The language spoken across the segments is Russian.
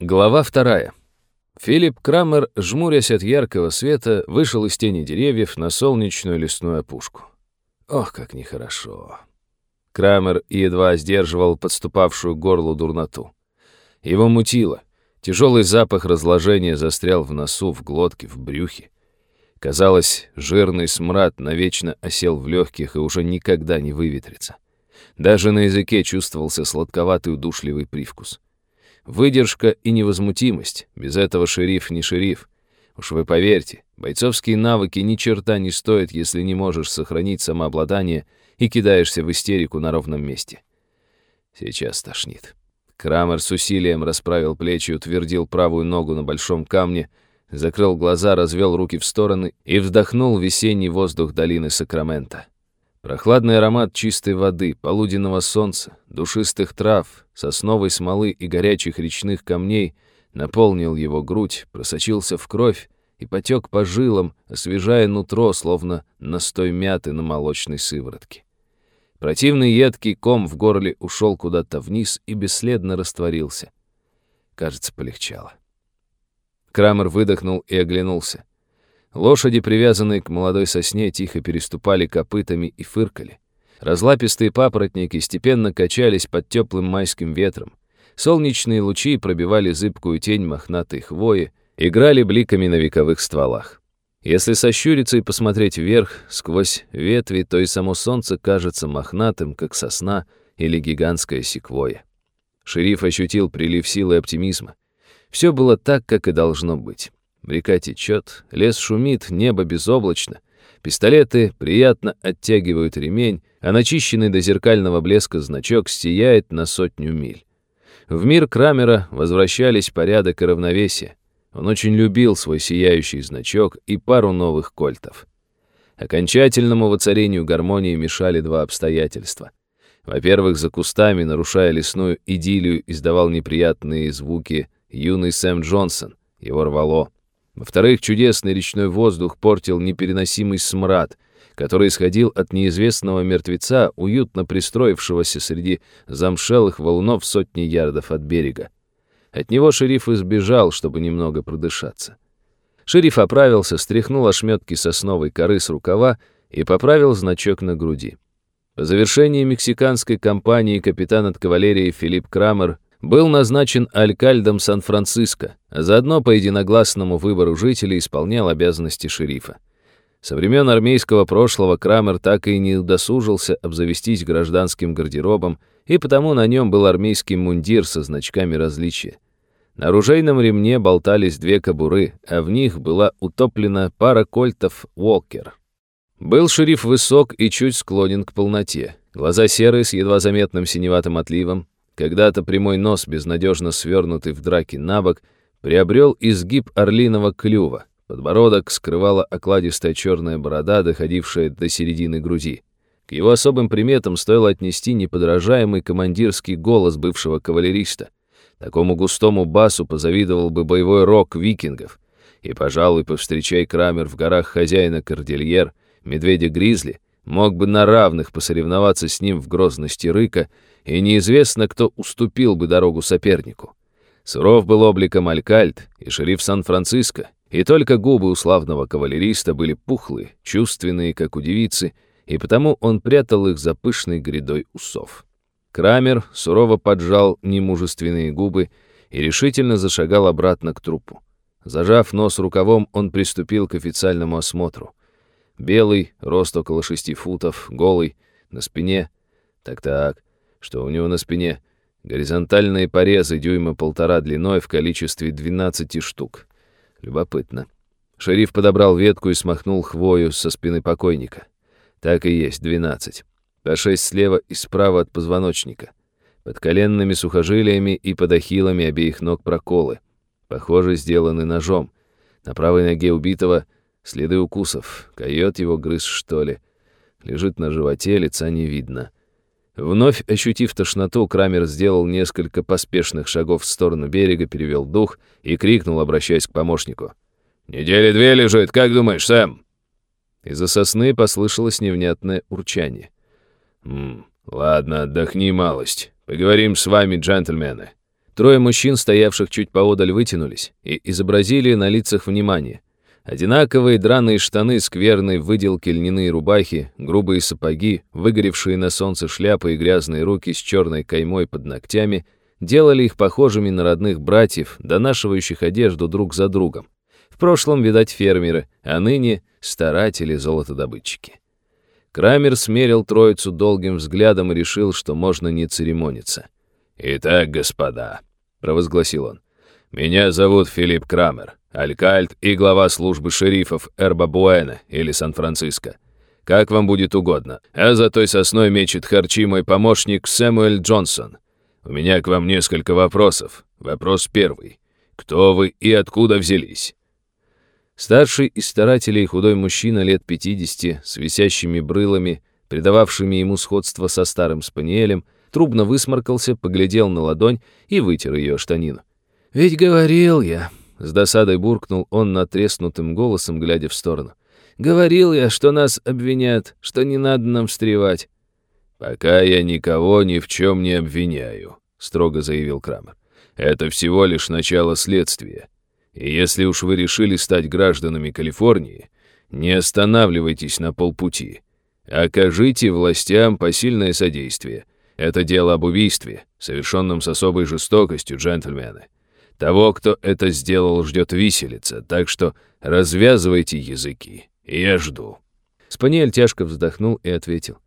Глава вторая. Филипп Крамер, жмурясь от яркого света, вышел из тени деревьев на солнечную лесную опушку. Ох, как нехорошо. Крамер едва сдерживал подступавшую к горлу дурноту. Его мутило. Тяжелый запах разложения застрял в носу, в глотке, в брюхе. Казалось, жирный смрад навечно осел в легких и уже никогда не выветрится. Даже на языке чувствовался сладковатый удушливый привкус. Выдержка и невозмутимость. Без этого шериф не шериф. Уж вы поверьте, бойцовские навыки ни черта не стоят, если не можешь сохранить самообладание и кидаешься в истерику на ровном месте. Сейчас тошнит. Крамер с усилием расправил плечи, утвердил правую ногу на большом камне, закрыл глаза, развел руки в стороны и вдохнул весенний воздух долины Сакрамента. Прохладный аромат чистой воды, полуденного солнца, душистых трав, сосновой смолы и горячих речных камней наполнил его грудь, просочился в кровь и потек по жилам, освежая нутро, словно настой мяты на молочной сыворотке. Противный едкий ком в горле ушел куда-то вниз и бесследно растворился. Кажется, полегчало. Крамер выдохнул и оглянулся. Лошади, привязанные к молодой сосне, тихо переступали копытами и фыркали. Разлапистые папоротники степенно качались под теплым майским ветром. Солнечные лучи пробивали зыбкую тень мохнатой хвои, играли бликами на вековых стволах. Если сощуриться и посмотреть вверх, сквозь ветви, то и само солнце кажется мохнатым, как сосна или гигантская секвоя. Шериф ощутил прилив силы и оптимизма. Все было так, как и должно быть. Река течет, лес шумит, небо безоблачно. Пистолеты приятно оттягивают ремень, а начищенный до зеркального блеска значок сияет на сотню миль. В мир Крамера возвращались порядок и равновесие. Он очень любил свой сияющий значок и пару новых кольтов. Окончательному воцарению гармонии мешали два обстоятельства. Во-первых, за кустами, нарушая лесную идиллию, издавал неприятные звуки юный Сэм Джонсон. Его рвало. Во-вторых, чудесный речной воздух портил непереносимый смрад, который исходил от неизвестного мертвеца, уютно пристроившегося среди замшелых валунов сотни ярдов от берега. От него шериф избежал, чтобы немного продышаться. Шериф оправился, стряхнул ошметки сосновой коры с рукава и поправил значок на груди. По завершении мексиканской кампании капитан от кавалерии Филипп Крамер был назначен алькальдом Сан-Франциско, а заодно по единогласному выбору жителей исполнял обязанности шерифа. Со времен армейского прошлого Крамер так и не удосужился обзавестись гражданским гардеробом, и потому на нем был армейский мундир со значками различия. На оружейном ремне болтались две кобуры, а в них была утоплена пара кольтов «Уолкер». Был шериф высок и чуть склонен к полноте. Глаза серые с едва заметным синеватым отливом, когда-то прямой нос, безнадежно свернутый в драке на бок, приобрел изгиб орлиного клюва. Подбородок скрывала окладистая черная борода, доходившая до середины груди. К его особым приметам стоило отнести неподражаемый командирский голос бывшего кавалериста. Такому густому басу позавидовал бы боевой рок викингов. И, пожалуй, повстречай Крамер в горах хозяина Кордильер, медведя-гризли, мог бы на равных посоревноваться с ним в грозности рыка и неизвестно, кто уступил бы дорогу сопернику. Суров был обликом Алькальд и шериф Сан-Франциско, и только губы у славного кавалериста были пухлые, чувственные, как у девицы, и потому он прятал их за пышной грядой усов. Крамер сурово поджал немужественные губы и решительно зашагал обратно к трупу. Зажав нос рукавом, он приступил к официальному осмотру. Белый, рост около шести футов, голый, на спине. Так-так, что у него на спине горизонтальные порезы дюйма полтора длиной в количестве 12 штук. Любопытно. Шериф подобрал ветку и смахнул хвою со спины покойника. Так и есть, 12. По шесть слева и справа от позвоночника. Под коленными сухожилиями и под ахиллами обеих ног проколы. Похоже, сделаны ножом. На правой ноге убитого следы укусов. Койот его грыз, что ли. Лежит на животе, лица не видно. Вновь ощутив тошноту, Крамер сделал несколько поспешных шагов в сторону берега, перевел дух и крикнул, обращаясь к помощнику. «Недели две лежит, как думаешь, Сэм?» Из-за сосны послышалось невнятное урчание. «М «Ладно, отдохни малость. Поговорим с вами, джентльмены. Трое мужчин, стоявших чуть поодаль, вытянулись и изобразили на лицах внимание. Одинаковые драные штаны, скверные выделки льняные рубахи, грубые сапоги, выгоревшие на солнце шляпы и грязные руки с черной каймой под ногтями делали их похожими на родных братьев, донашивающих одежду друг за другом. В прошлом, видать, фермеры, а ныне старатели-золотодобытчики. Крамер смерил троицу долгим взглядом и решил, что можно не церемониться. «Итак, господа», — провозгласил он, — «меня зовут Филипп Крамер, алькальд и глава службы шерифов Эрба-Буэна или Сан-Франциско. Как вам будет угодно. А за той сосной мечет харчи мой помощник Сэмуэль Джонсон. У меня к вам несколько вопросов. Вопрос первый. Кто вы и откуда взялись?» Старший из старателей худой мужчина лет 50 с висящими брылами, придававшими ему сходство со старым спаниелем, трубно высморкался, поглядел на ладонь и вытер ее штанину. «Ведь говорил я», — с досадой буркнул он натреснутым голосом, глядя в сторону. «Говорил я, что нас обвинят, что не надо нам встревать». «Пока я никого ни в чем не обвиняю», — строго заявил Крамер. «Это всего лишь начало следствия. И если уж вы решили стать гражданами Калифорнии, не останавливайтесь на полпути. Окажите властям посильное содействие. Это дело об убийстве, совершенном с особой жестокостью, джентльмены. Того, кто это сделал, ждет виселица, так что развязывайте языки. Я жду». Спаниель тяжко вздохнул и ответил.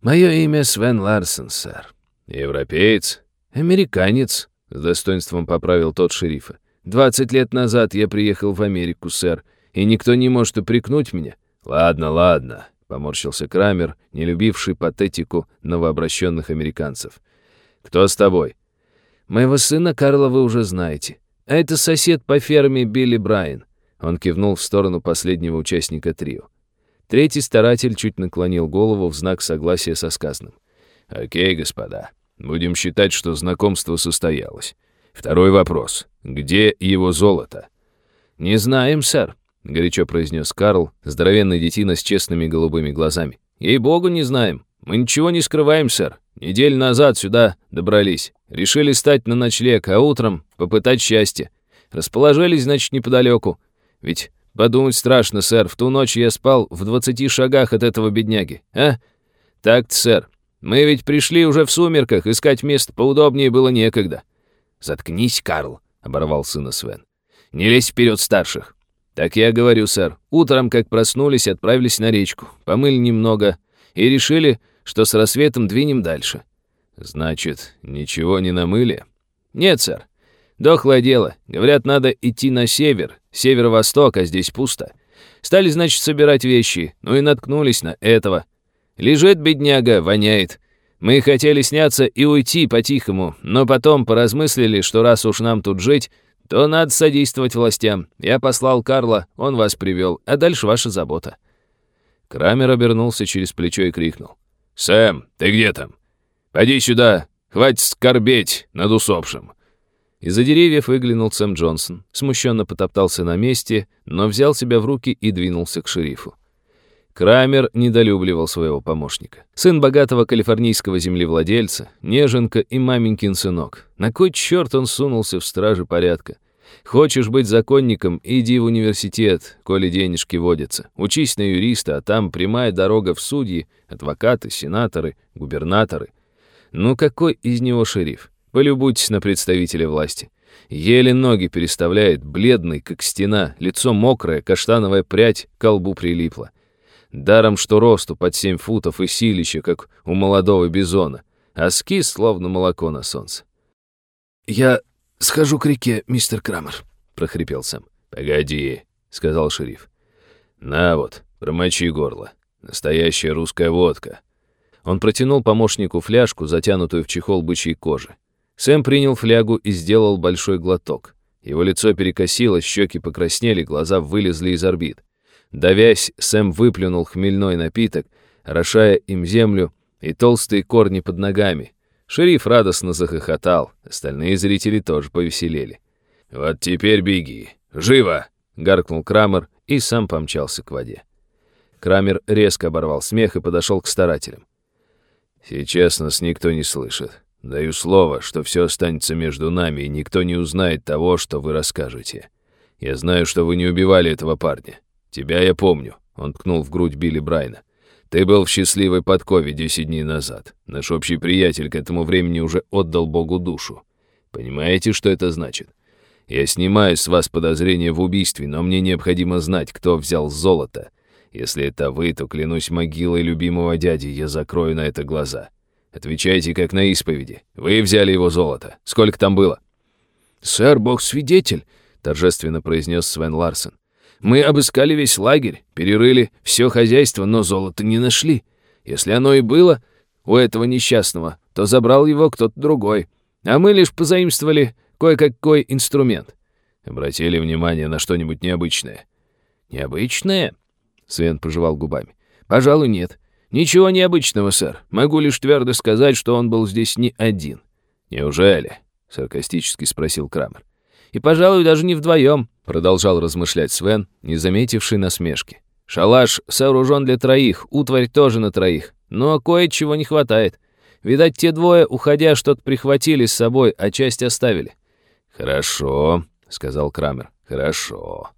«Мое имя Свен Ларсен, сэр». «Европеец?» «Американец», — с достоинством поправил тот шерифа. Двадцать лет назад я приехал в Америку, сэр, и никто не может упрекнуть меня». «Ладно, ладно», — поморщился Крамер, не любивший патетику новообращенных американцев. «Кто с тобой?» «Моего сына Карла вы уже знаете. А это сосед по ферме Билли Брайан». Он кивнул в сторону последнего участника трио. Третий старатель чуть наклонил голову в знак согласия со сказанным. «Окей, господа, будем считать, что знакомство состоялось. Второй вопрос. Где его золото? Не знаем, сэр, горячо произнес Карл, здоровенный детина с честными голубыми глазами. Ей-богу, не знаем. Мы ничего не скрываем, сэр. Неделю назад сюда добрались. Решили стать на ночлег, а утром попытать счастье. Расположились, значит, неподалеку. Ведь подумать страшно, сэр. В ту ночь я спал в двадцати шагах от этого бедняги. А? Так-то, сэр. Мы ведь пришли уже в сумерках, искать место поудобнее было некогда. «Заткнись, Карл», — оборвал сына Свен. «Не лезь вперед старших». «Так я говорю, сэр. Утром, как проснулись, отправились на речку, помыли немного и решили, что с рассветом двинем дальше». «Значит, ничего не намыли?» «Нет, сэр. Дохлое дело. Говорят, надо идти на север, северо-восток, а здесь пусто. Стали, значит, собирать вещи, ну и наткнулись на этого. Лежит бедняга, воняет. Мы хотели сняться и уйти по-тихому, но потом поразмыслили, что раз уж нам тут жить, то надо содействовать властям. Я послал Карла, он вас привел, а дальше ваша забота». Крамер обернулся через плечо и крикнул. «Сэм, ты где там? Пойди сюда, хватит скорбеть над усопшим». Из-за деревьев выглянул Сэм Джонсон, смущенно потоптался на месте, но взял себя в руки и двинулся к шерифу. Крамер недолюбливал своего помощника. Сын богатого калифорнийского землевладельца, неженка и маменькин сынок. На кой черт он сунулся в стражи порядка? Хочешь быть законником, иди в университет, коли денежки водятся. Учись на юриста, а там прямая дорога в судьи, адвокаты, сенаторы, губернаторы. Ну какой из него шериф? Полюбуйтесь на представителя власти. Еле ноги переставляет, бледный, как стена, лицо мокрое, каштановая прядь к колбу прилипла. Даром, что росту под семь футов и силище, как у молодого бизона, а скис, словно молоко на солнце. «Я схожу к реке, мистер Крамер», — прохрипел сам. «Погоди», — сказал шериф. «На вот, промочи горло. Настоящая русская водка». Он протянул помощнику фляжку, затянутую в чехол бычьей кожи. Сэм принял флягу и сделал большой глоток. Его лицо перекосилось, щеки покраснели, глаза вылезли из орбит. Давясь, Сэм выплюнул хмельной напиток, орошая им землю и толстые корни под ногами. Шериф радостно захохотал, остальные зрители тоже повеселели. «Вот теперь беги! Живо!» — гаркнул Крамер и сам помчался к воде. Крамер резко оборвал смех и подошел к старателям. «Сейчас нас никто не слышит. Даю слово, что все останется между нами, и никто не узнает того, что вы расскажете. Я знаю, что вы не убивали этого парня. Тебя я помню. Он ткнул в грудь Билли Брайна. Ты был в счастливой подкове 10 дней назад. Наш общий приятель к этому времени уже отдал Богу душу. Понимаете, что это значит? Я снимаю с вас подозрение в убийстве, но мне необходимо знать, кто взял золото. Если это вы, то клянусь могилой любимого дяди, я закрою на это глаза. Отвечайте, как на исповеди. Вы взяли его золото. Сколько там было? «Сэр, бог свидетель», — торжественно произнес Свен Ларсен. «Мы обыскали весь лагерь, перерыли все хозяйство, но золота не нашли. Если оно и было у этого несчастного, то забрал его кто-то другой, а мы лишь позаимствовали кое-какой инструмент. Обратили внимание на что-нибудь необычное?» «Необычное?» — Свен пожевал губами. «Пожалуй, нет. Ничего необычного, сэр. Могу лишь твердо сказать, что он был здесь не один». «Неужели?» — саркастически спросил Крамер. «И, пожалуй, даже не вдвоем», — продолжал размышлять Свен, не заметивший насмешки. «Шалаш сооружен для троих, утварь тоже на троих, но кое-чего не хватает. Видать, те двое, уходя, что-то прихватили с собой, а часть оставили». «Хорошо», — сказал Крамер, — «хорошо.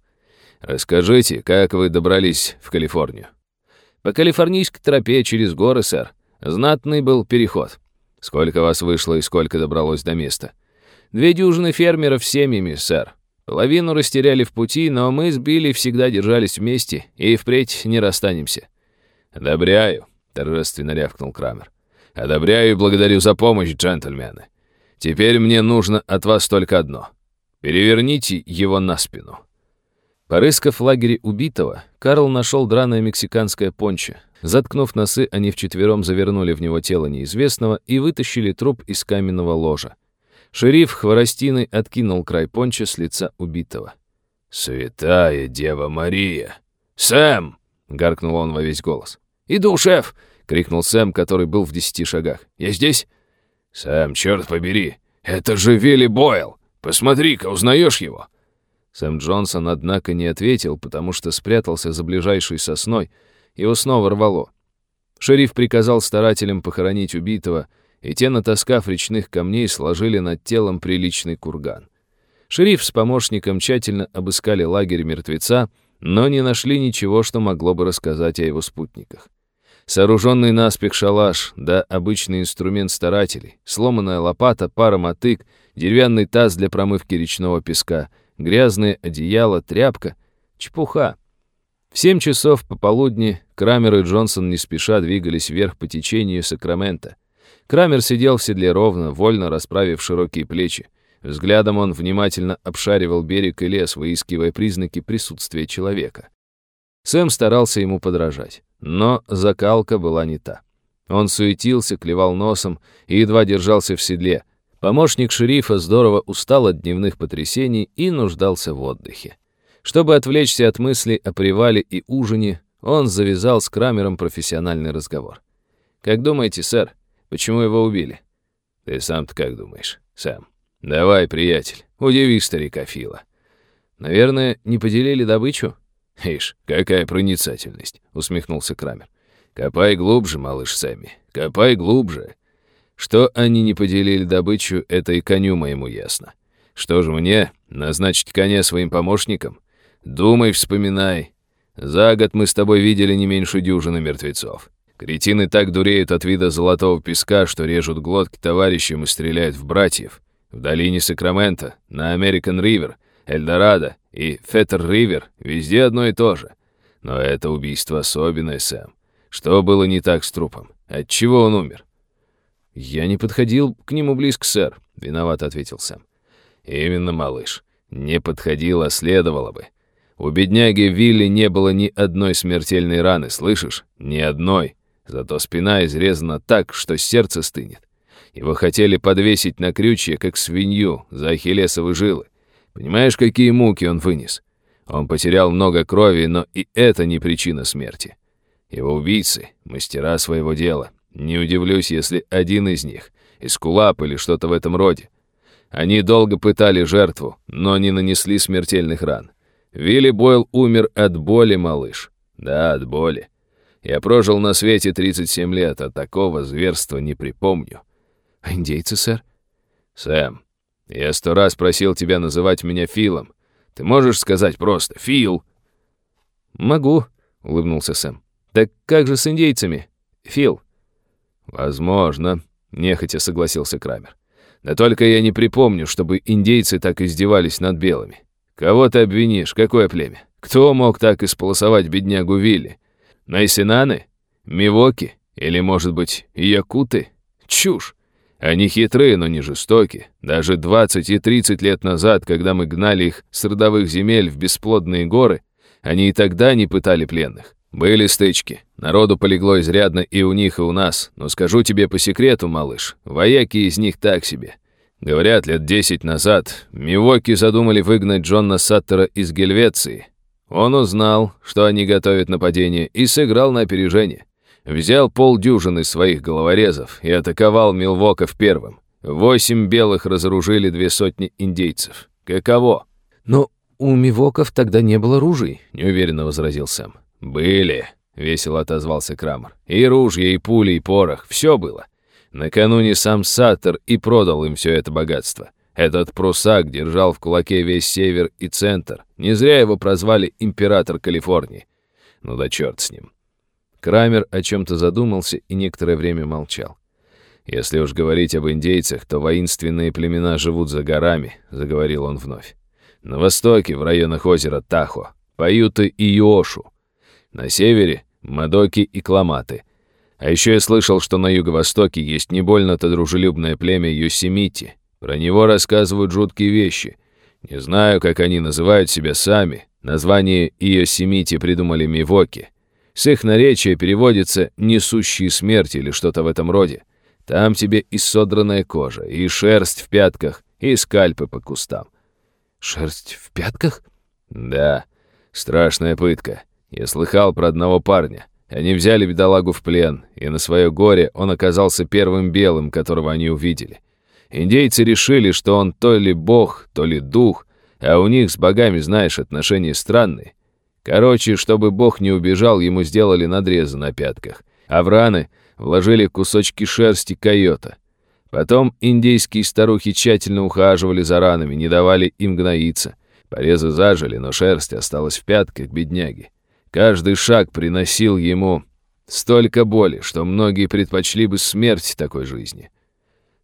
Расскажите, как вы добрались в Калифорнию?» «По калифорнийской тропе через горы, сэр. Знатный был переход». «Сколько вас вышло и сколько добралось до места?» Две дюжины фермеров семьями, сэр. Половину растеряли в пути, но мы с Билли всегда держались вместе и впредь не расстанемся». «Одобряю», — торжественно рявкнул Крамер. «Одобряю и благодарю за помощь, джентльмены. Теперь мне нужно от вас только одно. Переверните его на спину». Порыскав в лагере убитого, Карл нашел драное мексиканское пончо. Заткнув носы, они вчетвером завернули в него тело неизвестного и вытащили труп из каменного ложа. Шериф хворостиной откинул край понча с лица убитого. «Святая Дева Мария! Сэм!» — гаркнул он во весь голос. «Иду, шеф!» — крикнул Сэм, который был в десяти шагах. «Я здесь?» «Сэм, черт побери! Это же Вилли Бойл! Посмотри-ка, узнаешь его?» Сэм Джонсон, однако, не ответил, потому что спрятался за ближайшей сосной. Его снова рвало. Шериф приказал старателям похоронить убитого — и те, натаскав речных камней, сложили над телом приличный курган. Шериф с помощником тщательно обыскали лагерь мертвеца, но не нашли ничего, что могло бы рассказать о его спутниках. Сооруженный наспех шалаш, да обычный инструмент старателей, сломанная лопата, пара мотык, деревянный таз для промывки речного песка, грязное одеяло, тряпка — чепуха. В семь часов пополудни Крамер и Джонсон не спеша двигались вверх по течению Сакрамента. Крамер сидел в седле ровно, вольно расправив широкие плечи. Взглядом он внимательно обшаривал берег и лес, выискивая признаки присутствия человека. Сэм старался ему подражать, но закалка была не та. Он суетился, клевал носом и едва держался в седле. Помощник шерифа здорово устал от дневных потрясений и нуждался в отдыхе. Чтобы отвлечься от мыслей о привале и ужине, он завязал с Крамером профессиональный разговор. «Как думаете, сэр, Почему его убили? Ты сам-то как думаешь, Сэм? Давай, приятель, удиви старика Фила. Наверное, не поделили добычу? Ишь, какая проницательность, усмехнулся Крамер. Копай глубже, малыш Сэмми, копай глубже. Что они не поделили добычу, это и коню моему ясно. Что же мне, назначить коня своим помощником? Думай, вспоминай. За год мы с тобой видели не меньше дюжины мертвецов. Кретины так дуреют от вида золотого песка, что режут глотки товарищам и стреляют в братьев. В долине Сакрамента, на Американ Ривер, Эльдорадо и Феттер Ривер везде одно и то же. Но это убийство особенное, Сэм. Что было не так с трупом? Отчего он умер? «Я не подходил к нему близко, сэр», — виновато ответил Сэм. «Именно, малыш. Не подходил, а следовало бы. У бедняги Вилли не было ни одной смертельной раны, слышишь? Ни одной. Зато спина изрезана так, что сердце стынет. Его хотели подвесить на крючье, как свинью, за ахиллесовы жилы. Понимаешь, какие муки он вынес? Он потерял много крови, но и это не причина смерти. Его убийцы — мастера своего дела. Не удивлюсь, если один из них — эскулап или что-то в этом роде. Они долго пытали жертву, но не нанесли смертельных ран. Вилли Бойл умер от боли, малыш. Да, от боли. Я прожил на свете 37 лет, а такого зверства не припомню. А индейцы, сэр? Сэм, я сто раз просил тебя называть меня Филом. Ты можешь сказать просто «Фил»?» «Могу», — улыбнулся Сэм. «Так как же с индейцами, Фил?» «Возможно», — нехотя согласился Крамер. «Да только я не припомню, чтобы индейцы так издевались над белыми. Кого ты обвинишь? Какое племя? Кто мог так исполосовать беднягу Вилли? Найсенаны? Мивоки? Или, может быть, якуты? Чушь! Они хитрые, но не жестоки. Даже 20 и 30 лет назад, когда мы гнали их с родовых земель в бесплодные горы, они и тогда не пытали пленных. Были стычки. Народу полегло изрядно и у них, и у нас. Но скажу тебе по секрету, малыш, вояки из них так себе. Говорят, лет десять назад Мивоки задумали выгнать Джона Саттера из Гельвеции. Он узнал, что они готовят нападение, и сыграл на опережение. Взял полдюжины своих головорезов и атаковал Милвоков первым. Восемь белых разоружили две сотни индейцев. Каково? Но у Мивоков тогда не было ружей, неуверенно возразил Сэм. Были, весело отозвался Крамер. И ружья, и пули, и порох, все было. Накануне сам Саттер и продал им все это богатство. Этот прусак держал в кулаке весь север и центр. Не зря его прозвали император Калифорнии. Ну да черт с ним. Крамер о чем-то задумался и некоторое время молчал. «Если уж говорить об индейцах, то воинственные племена живут за горами», — заговорил он вновь. «На востоке, в районах озера Тахо, Паюты и Йошу. На севере — Мадоки и Кламаты. А еще я слышал, что на юго-востоке есть не больно-то дружелюбное племя Йосемити. Про него рассказывают жуткие вещи. Не знаю, как они называют себя сами. Название Йосемити придумали Мивоки. С их наречия переводится «несущие смерть» или что-то в этом роде. Там тебе и содранная кожа, и шерсть в пятках, и скальпы по кустам. Шерсть в пятках? Да, страшная пытка. Я слыхал про одного парня. Они взяли бедолагу в плен, и на свое горе он оказался первым белым, которого они увидели. Индейцы решили, что он то ли бог, то ли дух, а у них с богами, знаешь, отношения странные. Короче, чтобы бог не убежал, ему сделали надрезы на пятках, а в раны вложили кусочки шерсти койота. Потом индейские старухи тщательно ухаживали за ранами, не давали им гноиться. Порезы зажили, но шерсть осталась в пятках бедняги. Каждый шаг приносил ему столько боли, что многие предпочли бы смерть такой жизни.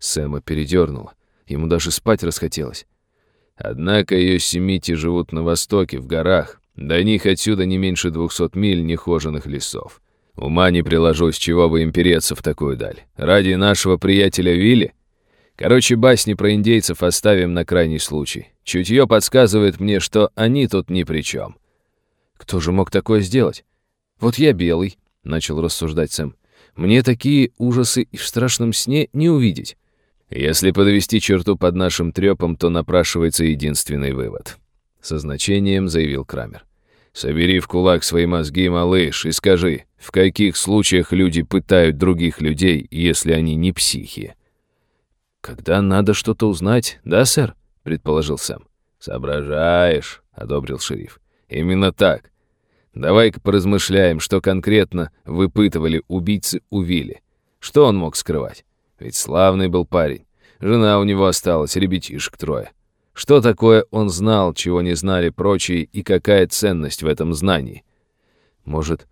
Сэма передернуло. Ему даже спать расхотелось. Однако ее семити живут на востоке, в горах. До них отсюда не меньше двухсот миль нехоженных лесов. Ума не приложу, с чего бы им переться в такую даль. Ради нашего приятеля Вилли? Короче, басни про индейцев оставим на крайний случай. Чутье подсказывает мне, что они тут ни при чем. Кто же мог такое сделать? Вот я белый, начал рассуждать Сэм. Мне такие ужасы и в страшном сне не увидеть. Если подвести черту под нашим трепом, то напрашивается единственный вывод со значением заявил Крамер. «Собери в кулак свои мозги, малыш, и скажи, в каких случаях люди пытают других людей, если они не психи?» «Когда надо что-то узнать, да, сэр?» — предположил Сэм. «Соображаешь», — одобрил шериф. «Именно так. Давай-ка поразмышляем, что конкретно выпытывали убийцы у Вилли. Что он мог скрывать? Ведь славный был парень. Жена у него осталась, ребятишек трое. Что такое он знал, чего не знали прочие, и какая ценность в этом знании? Может,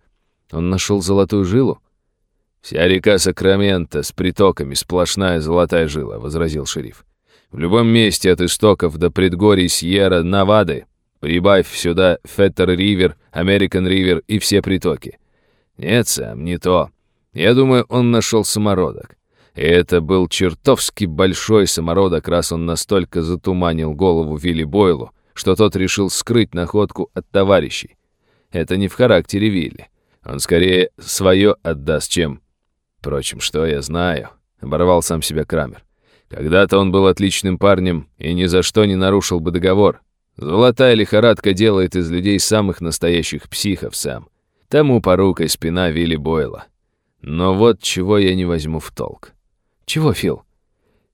он нашел золотую жилу? «Вся река Сакрамента с притоками сплошная золотая жила», — возразил шериф. «В любом месте от истоков до предгорий Сьерра-Навады прибавь сюда Феттер-Ривер, Американ-Ривер и все притоки. Нет, Сэм, не то. Я думаю, он нашел самородок. И это был чертовски большой самородок, раз он настолько затуманил голову Вилли Бойлу, что тот решил скрыть находку от товарищей. Это не в характере Вилли. Он скорее свое отдаст, чем... Впрочем, что я знаю, — оборвал сам себя Крамер. Когда-то он был отличным парнем и ни за что не нарушил бы договор. Золотая лихорадка делает из людей самых настоящих психов сам. Тому порукой спина Вилли Бойла. Но вот чего я не возьму в толк. «Чего, Фил?»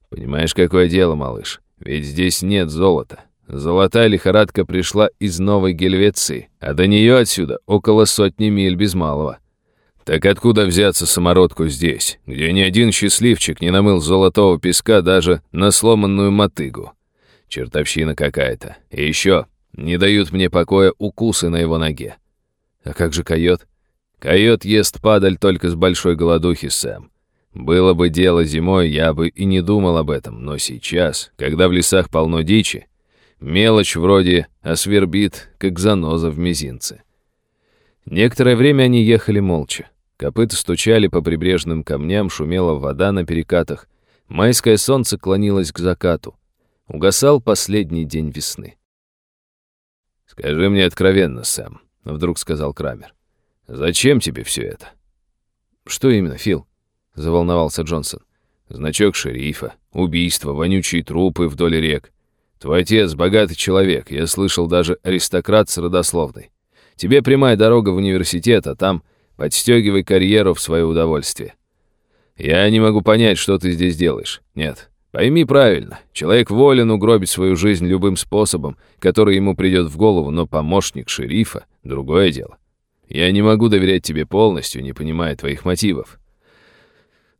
«Понимаешь, какое дело, малыш? Ведь здесь нет золота. Золотая лихорадка пришла из Новой Гельвеции, а до нее отсюда около сотни миль без малого. Так откуда взяться самородку здесь, где ни один счастливчик не намыл золотого песка даже на сломанную мотыгу? Чертовщина какая-то. И еще, не дают мне покоя укусы на его ноге. А как же койот? Койот ест падаль только с большой голодухи, Сэм. Было бы дело зимой, я бы и не думал об этом, но сейчас, когда в лесах полно дичи, мелочь вроде освербит, как заноза в мизинце. Некоторое время они ехали молча. Копыта стучали по прибрежным камням, шумела вода на перекатах. Майское солнце клонилось к закату. Угасал последний день весны. «Скажи мне откровенно, Сэм», — вдруг сказал Крамер. «Зачем тебе все это?» «Что именно, Фил?» — заволновался Джонсон. «Значок шерифа, убийство, вонючие трупы вдоль рек. Твой отец — богатый человек, я слышал, даже аристократ с родословной. Тебе прямая дорога в университет, а там Подстегивай карьеру в свое удовольствие. Я не могу понять, что ты здесь делаешь. Нет, пойми правильно. Человек волен угробить свою жизнь любым способом, который ему придет в голову, но помощник шерифа — другое дело. Я не могу доверять тебе полностью, не понимая твоих мотивов.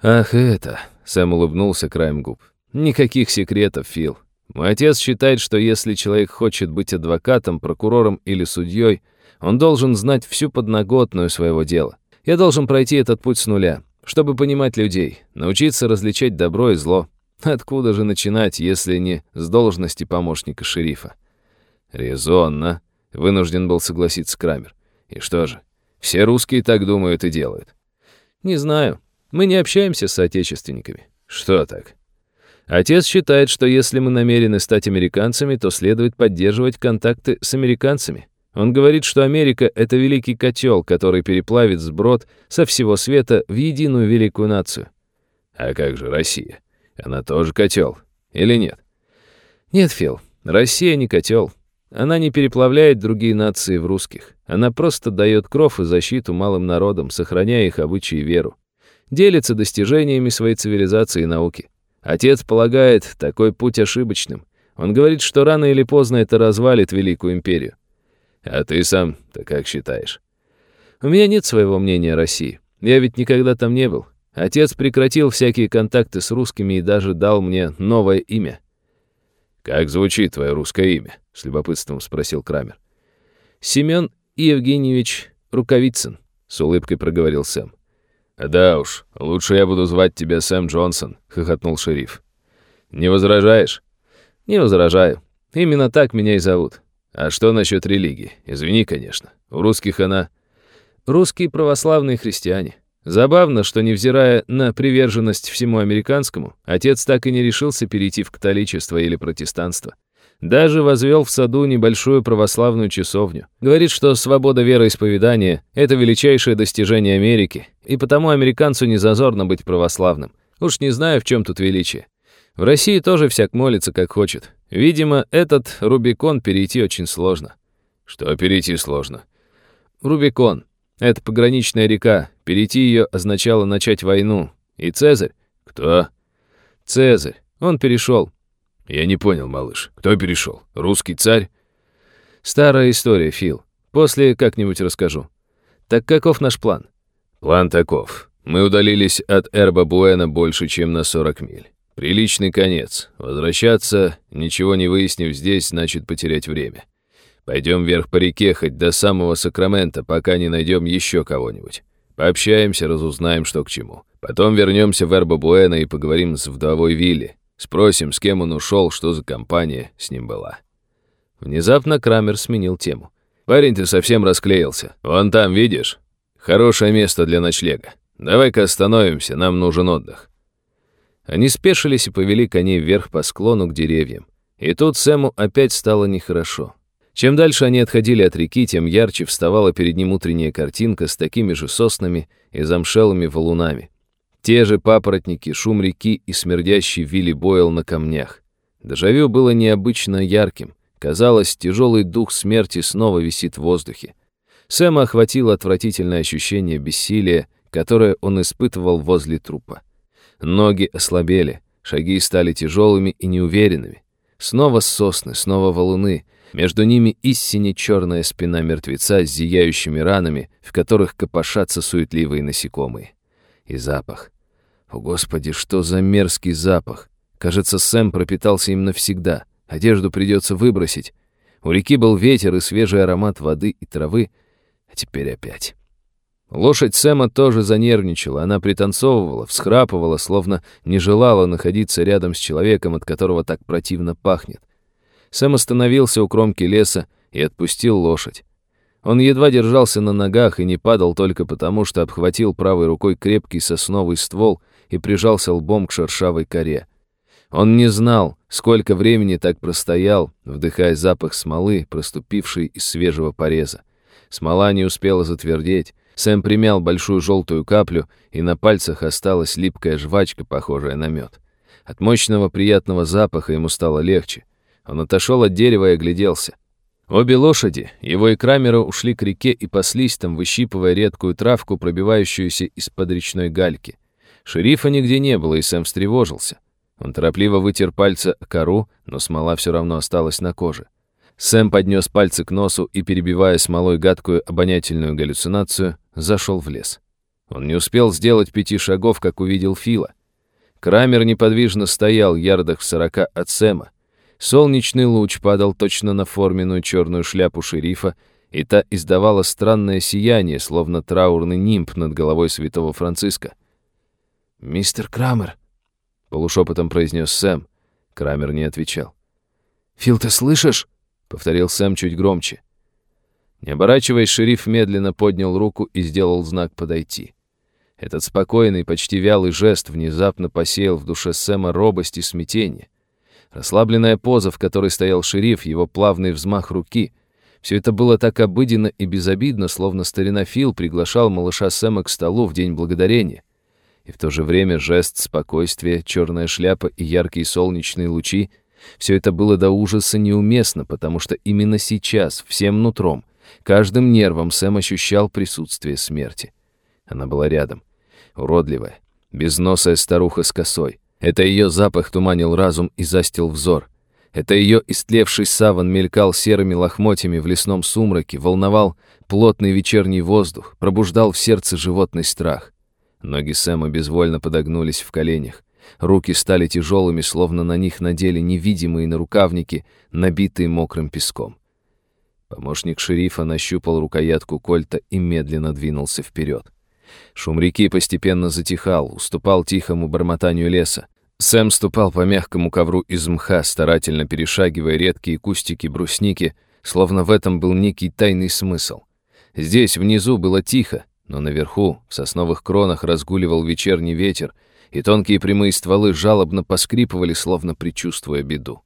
Ах, это... Сэм улыбнулся краем губ. Никаких секретов, Фил. Мой отец считает, что если человек хочет быть адвокатом, прокурором или судьей, он должен знать всю подноготную своего дела. Я должен пройти этот путь с нуля, чтобы понимать людей, научиться различать добро и зло. Откуда же начинать, если не с должности помощника шерифа? Резонно, вынужден был согласиться Крамер. И что же, все русские так думают и делают. Не знаю. Мы не общаемся с соотечественниками. Что так? Отец считает, что если мы намерены стать американцами, то следует поддерживать контакты с американцами. Он говорит, что Америка — это великий котел, который переплавит сброд со всего света в единую великую нацию. А как же Россия? Она тоже котел, или нет? Нет, Фил, Россия не котел. Она не переплавляет другие нации в русских. Она просто дает кров и защиту малым народам, сохраняя их обычаи и веру. Делится достижениями своей цивилизации и науки. Отец полагает такой путь ошибочным. Он говорит, что рано или поздно это развалит Великую империю. А ты сам-то как считаешь? У меня нет своего мнения о России. Я ведь никогда там не был. Отец прекратил всякие контакты с русскими и даже дал мне новое имя. «Как звучит твое русское имя?» — с любопытством спросил Крамер. «Семен Евгеньевич Рукавицын», — с улыбкой проговорил Сэм. «Да уж, лучше я буду звать тебя Сэм Джонсон», — хохотнул шериф. «Не возражаешь?» «Не возражаю. Именно так меня и зовут. А что насчет религии? Извини, конечно. У русских она... Русские православные христиане. Забавно, что, невзирая на приверженность всему американскому, отец так и не решился перейти в католичество или протестанство. Даже возвел в саду небольшую православную часовню. Говорит, что свобода вероисповедания — это величайшее достижение Америки, и потому американцу не зазорно быть православным. Уж не знаю, в чем тут величие. В России тоже всяк молится, как хочет. Видимо, этот Рубикон перейти очень сложно. Что перейти сложно? Рубикон. Это пограничная река. Перейти ее означало начать войну. И Цезарь? Кто? Цезарь. Он перешел. Я не понял, малыш. Кто перешел? Русский царь? Старая история, Фил. После как-нибудь расскажу. Так каков наш план? План таков. Мы удалились от Эрба Буэна больше, чем на 40 миль. Приличный конец. Возвращаться, ничего не выяснив здесь, значит потерять время. Пойдем вверх по реке, хоть до самого Сакрамента, пока не найдем еще кого-нибудь. Пообщаемся, разузнаем, что к чему. Потом вернемся в Эрбо-Буэна и поговорим с вдовой Вилли. Спросим, с кем он ушел, что за компания с ним была. Внезапно Крамер сменил тему. «Парень, ты совсем расклеился. Вон там, видишь? Хорошее место для ночлега. Давай-ка остановимся, нам нужен отдых». Они спешились и повели коней вверх по склону к деревьям. И тут Сэму опять стало нехорошо. Чем дальше они отходили от реки, тем ярче вставала перед ним утренняя картинка с такими же соснами и замшелыми валунами. Те же папоротники, шум реки и смердящий Вилли Бойл на камнях. Дежавю было необычно ярким. Казалось, тяжелый дух смерти снова висит в воздухе. Сэма охватило отвратительное ощущение бессилия, которое он испытывал возле трупа. Ноги ослабели, шаги стали тяжелыми и неуверенными. Снова сосны, снова валуны. Между ними истине черная спина мертвеца с зияющими ранами, в которых копошатся суетливые насекомые. И запах. О, Господи, что за мерзкий запах! Кажется, Сэм пропитался им навсегда. Одежду придется выбросить. У реки был ветер и свежий аромат воды и травы. А теперь опять. Лошадь Сэма тоже занервничала. Она пританцовывала, всхрапывала, словно не желала находиться рядом с человеком, от которого так противно пахнет. Сэм остановился у кромки леса и отпустил лошадь. Он едва держался на ногах и не падал только потому, что обхватил правой рукой крепкий сосновый ствол и прижался лбом к шершавой коре. Он не знал, сколько времени так простоял, вдыхая запах смолы, проступившей из свежего пореза. Смола не успела затвердеть, Сэм примял большую желтую каплю, и на пальцах осталась липкая жвачка, похожая на мед. От мощного приятного запаха ему стало легче. Он отошел от дерева и огляделся. Обе лошади, его и Крамера, ушли к реке и паслись там, выщипывая редкую травку, пробивающуюся из-под речной гальки. Шерифа нигде не было, и Сэм встревожился. Он торопливо вытер пальцы кору, но смола все равно осталась на коже. Сэм поднес пальцы к носу и, перебивая смолой гадкую обонятельную галлюцинацию, зашел в лес. Он не успел сделать пяти шагов, как увидел Фила. Крамер неподвижно стоял ярдах в сорока от Сэма. Солнечный луч падал точно на форменную черную шляпу шерифа, и та издавала странное сияние, словно траурный нимб над головой святого Франциска. «Мистер Крамер», — полушепотом произнес Сэм. Крамер не отвечал. «Фил, ты слышишь?» — повторил Сэм чуть громче. Не оборачиваясь, шериф медленно поднял руку и сделал знак подойти. Этот спокойный, почти вялый жест внезапно посеял в душе Сэма робость и смятение. Расслабленная поза, в которой стоял шериф, его плавный взмах руки — все это было так обыденно и безобидно, словно старина Фил приглашал малыша Сэма к столу в День Благодарения. И в то же время жест спокойствия, черная шляпа и яркие солнечные лучи — все это было до ужаса неуместно, потому что именно сейчас, всем нутром, каждым нервом Сэм ощущал присутствие смерти. Она была рядом, уродливая, безносая старуха с косой. Это ее запах туманил разум и застил взор. Это ее истлевший саван мелькал серыми лохмотьями в лесном сумраке, волновал плотный вечерний воздух, пробуждал в сердце животный страх. Ноги Сэма безвольно подогнулись в коленях. Руки стали тяжелыми, словно на них надели невидимые нарукавники, набитые мокрым песком. Помощник шерифа нащупал рукоятку кольта и медленно двинулся вперед. Шум реки постепенно затихал, уступал тихому бормотанию леса. Сэм ступал по мягкому ковру из мха, старательно перешагивая редкие кустики брусники, словно в этом был некий тайный смысл. Здесь, внизу, было тихо, но наверху, в сосновых кронах, разгуливал вечерний ветер — и тонкие прямые стволы жалобно поскрипывали, словно предчувствуя беду.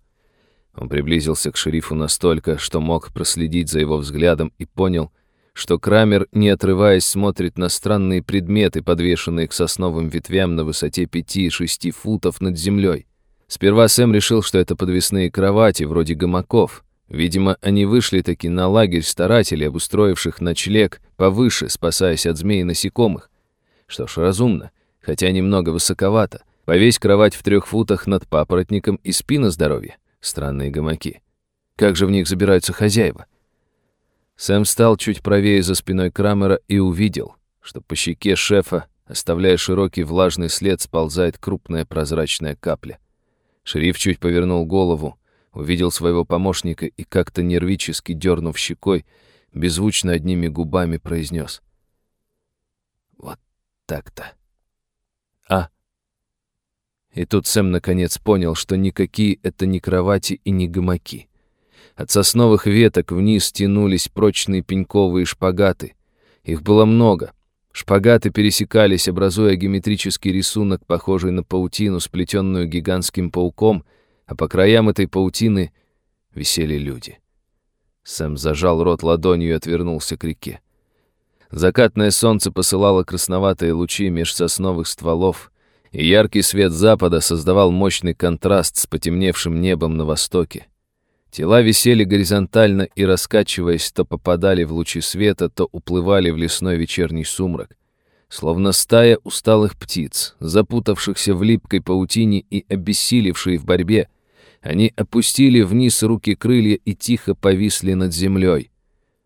Он приблизился к шерифу настолько, что мог проследить за его взглядом и понял, что Крамер, не отрываясь, смотрит на странные предметы, подвешенные к сосновым ветвям на высоте пяти-шести футов над землей. Сперва Сэм решил, что это подвесные кровати, вроде гамаков. Видимо, они вышли таки на лагерь старателей, обустроивших ночлег повыше, спасаясь от змей и насекомых. Что ж, разумно хотя немного высоковато. Повесь кровать в трех футах над папоротником и спина здоровья. Странные гамаки. Как же в них забираются хозяева? Сэм встал чуть правее за спиной Крамера и увидел, что по щеке шефа, оставляя широкий влажный след, сползает крупная прозрачная капля. Шериф чуть повернул голову, увидел своего помощника и как-то нервически дернув щекой, беззвучно одними губами произнес. «Вот так-то». А. И тут Сэм наконец понял, что никакие это не кровати и не гамаки. От сосновых веток вниз тянулись прочные пеньковые шпагаты. Их было много. Шпагаты пересекались, образуя геометрический рисунок, похожий на паутину, сплетенную гигантским пауком, а по краям этой паутины висели люди. Сэм зажал рот ладонью и отвернулся к реке. Закатное солнце посылало красноватые лучи меж сосновых стволов, и яркий свет запада создавал мощный контраст с потемневшим небом на востоке. Тела висели горизонтально и, раскачиваясь, то попадали в лучи света, то уплывали в лесной вечерний сумрак. Словно стая усталых птиц, запутавшихся в липкой паутине и обессилевшие в борьбе, Они опустили вниз руки крылья и тихо повисли над землей.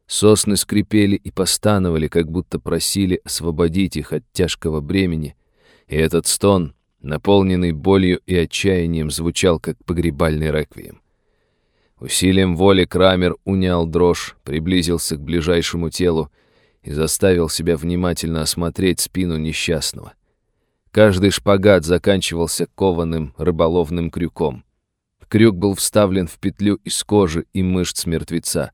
Сосны скрипели и постановали, как будто просили освободить их от тяжкого бремени. И этот стон, наполненный болью и отчаянием, звучал, как погребальный реквием. Усилием воли Крамер унял дрожь, приблизился к ближайшему телу и заставил себя внимательно осмотреть спину несчастного. Каждый шпагат заканчивался кованым рыболовным крюком. Крюк был вставлен в петлю из кожи и мышц мертвеца.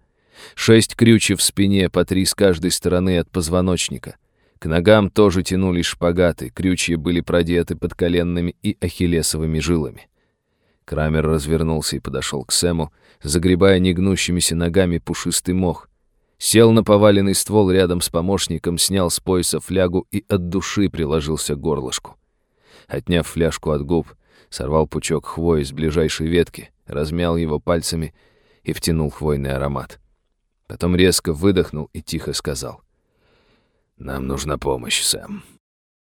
Шесть крючев в спине, по три с каждой стороны от позвоночника. К ногам тоже тянулись шпагаты, крючья были продеты под коленными и ахиллесовыми жилами. Крамер развернулся и подошел к Сэму, загребая негнущимися ногами пушистый мох. Сел на поваленный ствол рядом с помощником, снял с пояса флягу и от души приложился к горлышку. Отняв фляжку от губ, сорвал пучок хвои с ближайшей ветки, размял его пальцами и втянул хвойный аромат. Потом резко выдохнул и тихо сказал. «Нам нужна помощь, Сэм.